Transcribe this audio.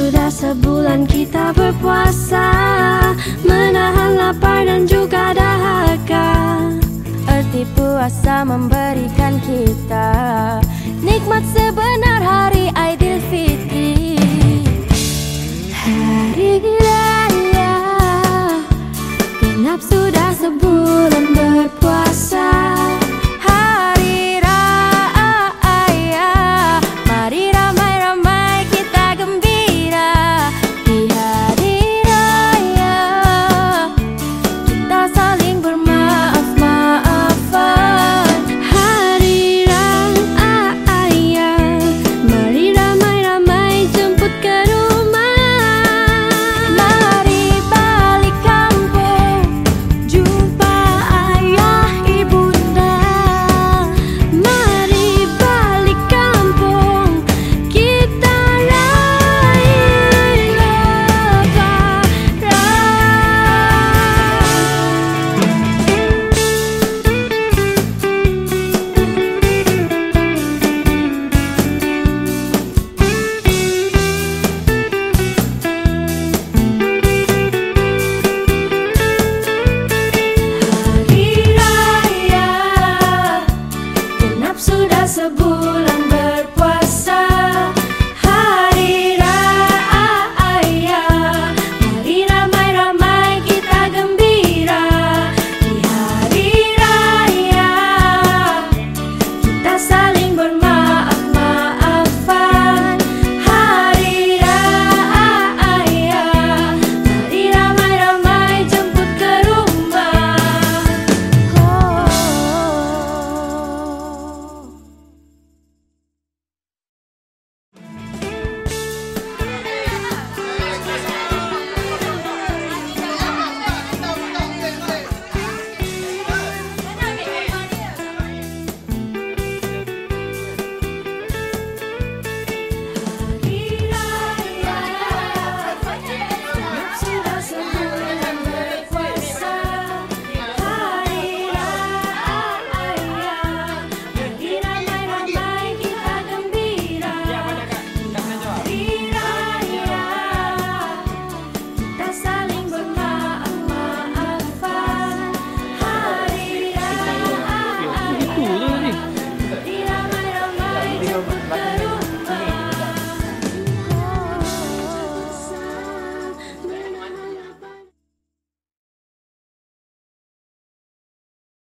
Sudah sebulan kita berpuasa Menahan lapar dan juga dahaga. Erti puasa memberikan kita Nikmat sebenar hari Aidilfitri.